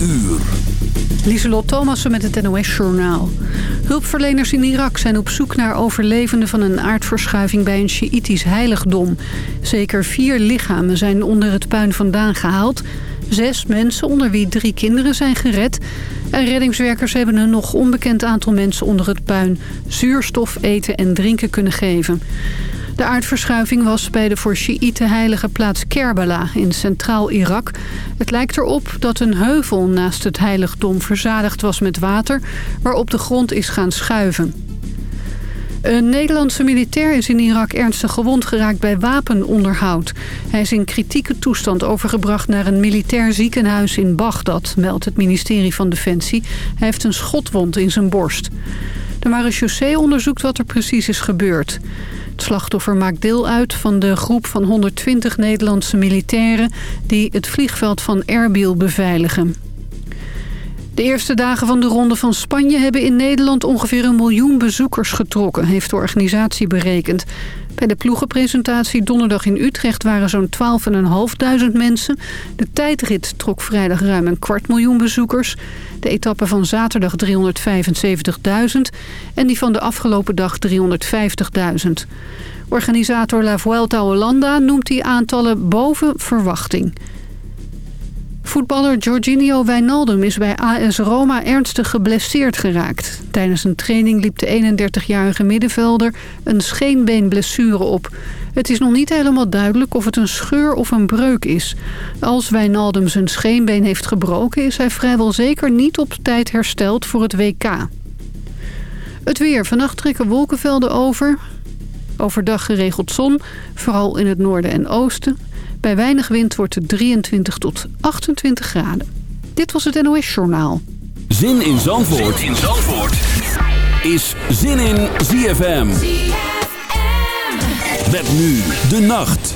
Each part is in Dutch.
uur. Lieselot Thomassen met het NOS-journaal. Hulpverleners in Irak zijn op zoek naar overlevenden van een aardverschuiving bij een Sjiïtisch heiligdom. Zeker vier lichamen zijn onder het puin vandaan gehaald. Zes mensen, onder wie drie kinderen, zijn gered. En reddingswerkers hebben een nog onbekend aantal mensen onder het puin... zuurstof, eten en drinken kunnen geven. De aardverschuiving was bij de voor Sjiïten heilige plaats Kerbala in centraal Irak. Het lijkt erop dat een heuvel naast het heiligdom verzadigd was met water... waarop de grond is gaan schuiven. Een Nederlandse militair is in Irak ernstig gewond geraakt bij wapenonderhoud. Hij is in kritieke toestand overgebracht naar een militair ziekenhuis in Bagdad, meldt het ministerie van Defensie. Hij heeft een schotwond in zijn borst. De marechaussee onderzoekt wat er precies is gebeurd. Het slachtoffer maakt deel uit van de groep van 120 Nederlandse militairen... die het vliegveld van Erbil beveiligen. De eerste dagen van de Ronde van Spanje hebben in Nederland ongeveer een miljoen bezoekers getrokken, heeft de organisatie berekend. Bij de ploegenpresentatie donderdag in Utrecht waren zo'n 12.500 mensen. De tijdrit trok vrijdag ruim een kwart miljoen bezoekers. De etappe van zaterdag 375.000 en die van de afgelopen dag 350.000. Organisator La Vuelta Hollanda noemt die aantallen boven verwachting. Voetballer Jorginho Wijnaldum is bij AS Roma ernstig geblesseerd geraakt. Tijdens een training liep de 31-jarige middenvelder een scheenbeenblessure op. Het is nog niet helemaal duidelijk of het een scheur of een breuk is. Als Wijnaldum zijn scheenbeen heeft gebroken... is hij vrijwel zeker niet op tijd hersteld voor het WK. Het weer. Vannacht trekken wolkenvelden over. Overdag geregeld zon, vooral in het noorden en oosten. Bij weinig wind wordt het 23 tot 28 graden. Dit was het NOS Journaal. Zin in Zandvoort, zin in Zandvoort. is Zin in ZFM. Met nu de nacht.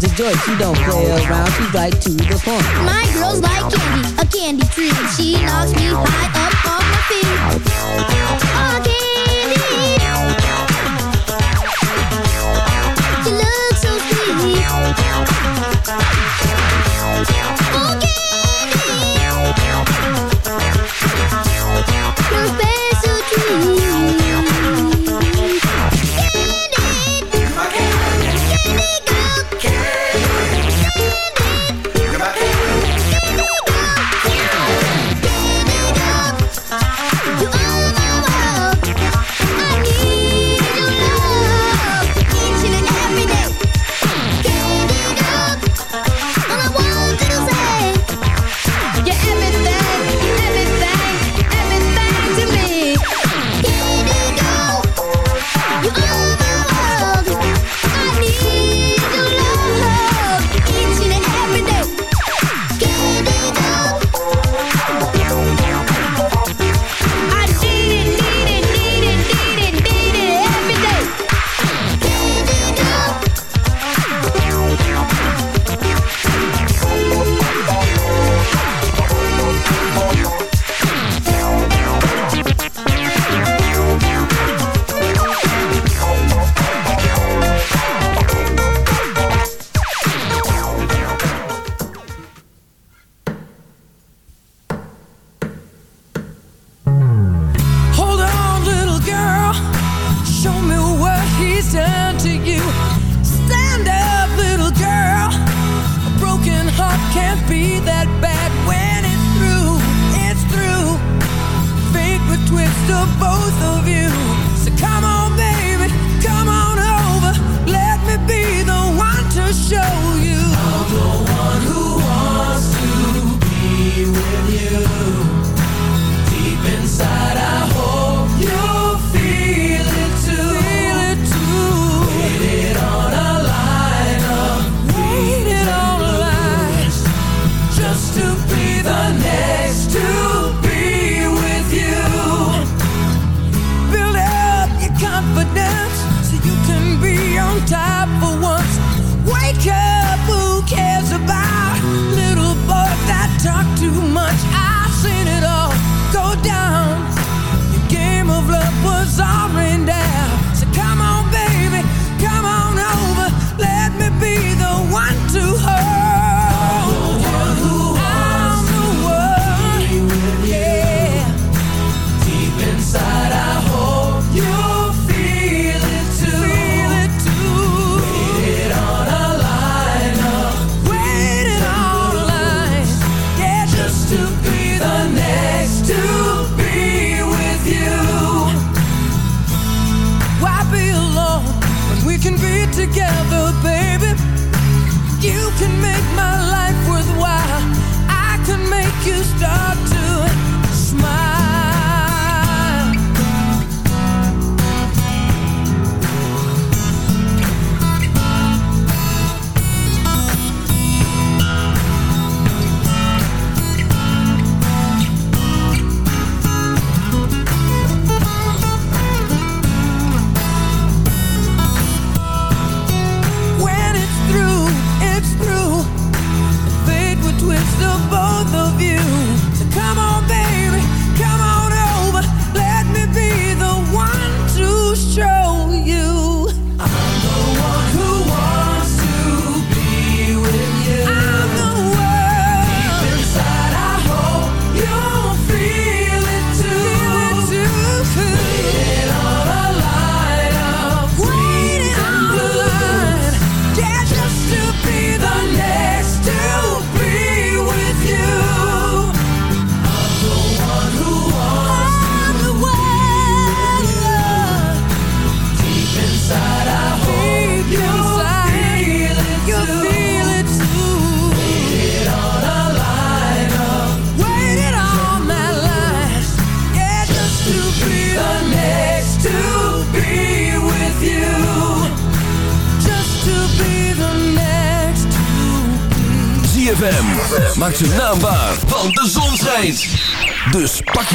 just she don't play around. She's like two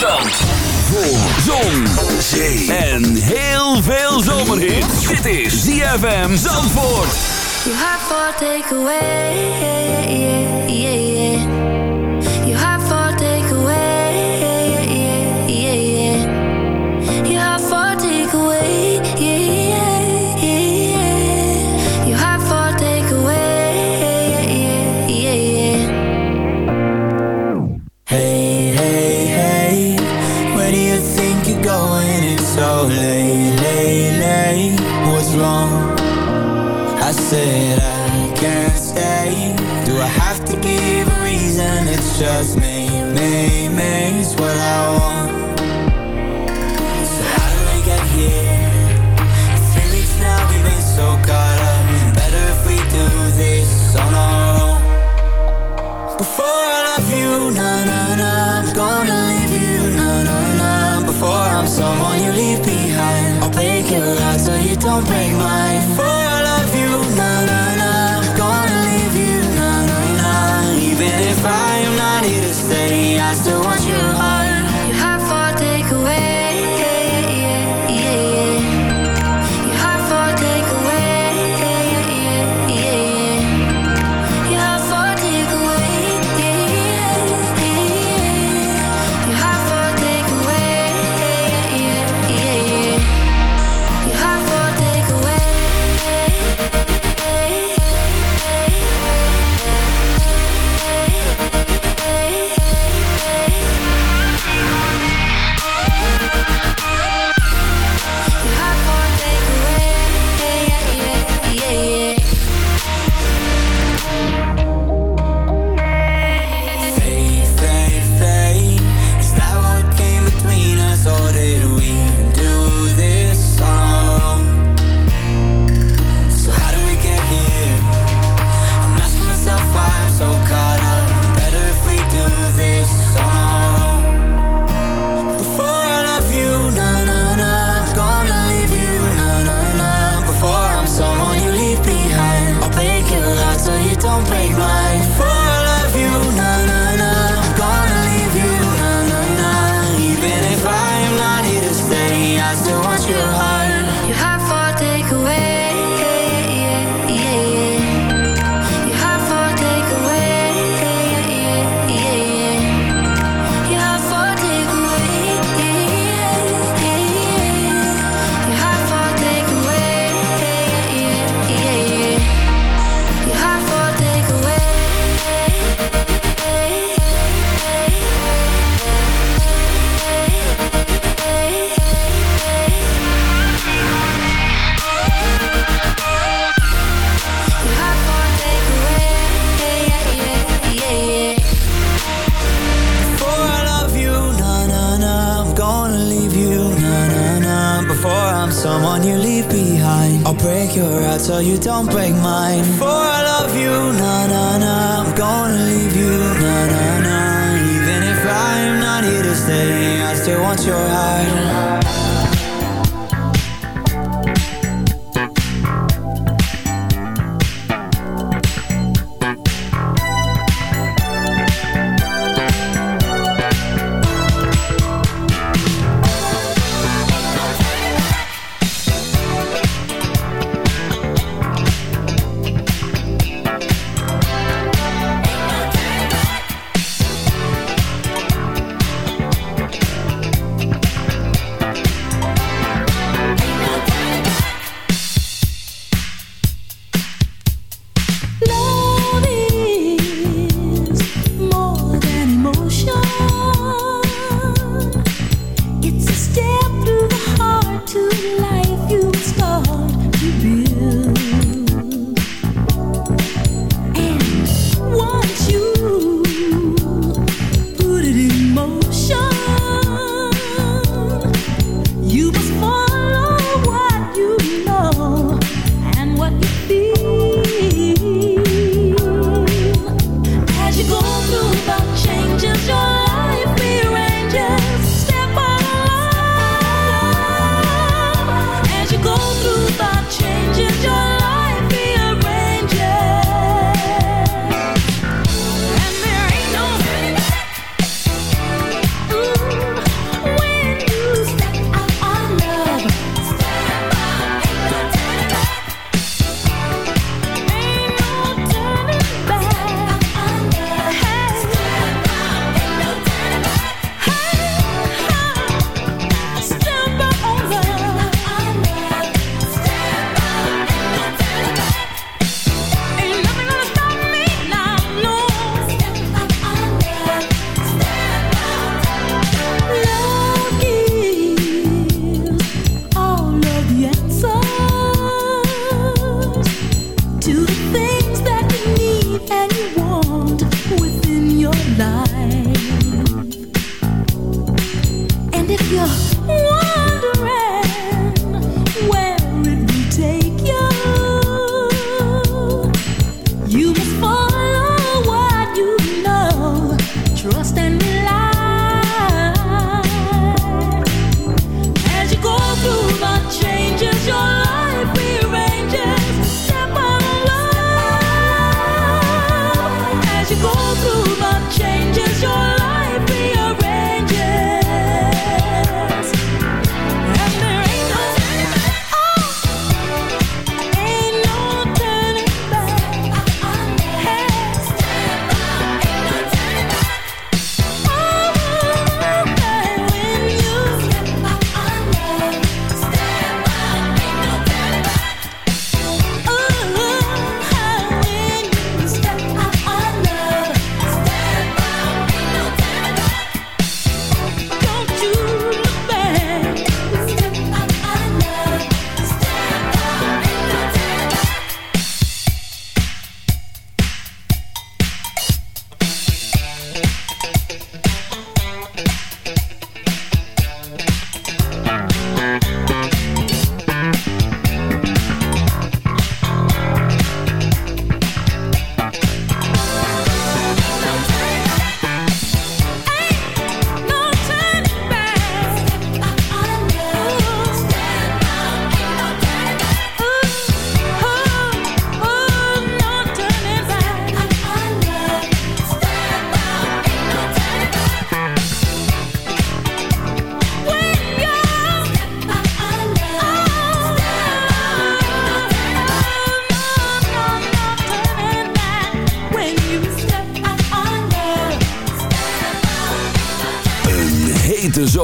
Zandvoort. Voor zon, zee en heel veel zomerhit. Dit is ZFM Zandvoort. You have for takeaway, away, yeah, yeah, yeah,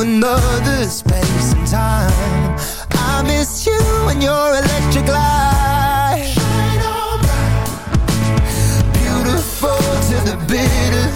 another space and time. I miss you and your electric light. Shine on. Beautiful to the bitter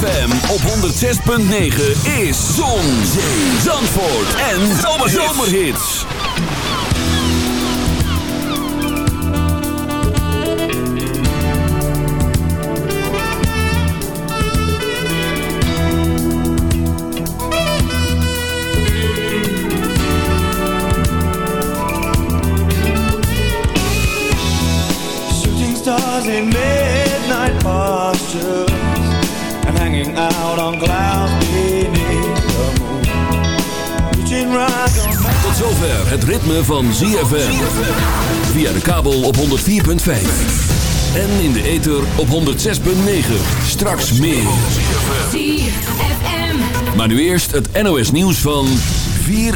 ZFM op 106.9 is Zon, Zee, Zandvoort en Zomerhits. Shooting stars in midnight postures out on clouds beneath the moon. Reaching right on Tot zover het ritme van ZFM. Via de kabel op 104.5. En in de ether op 106.9. Straks meer. Maar nu eerst het NOS nieuws van 4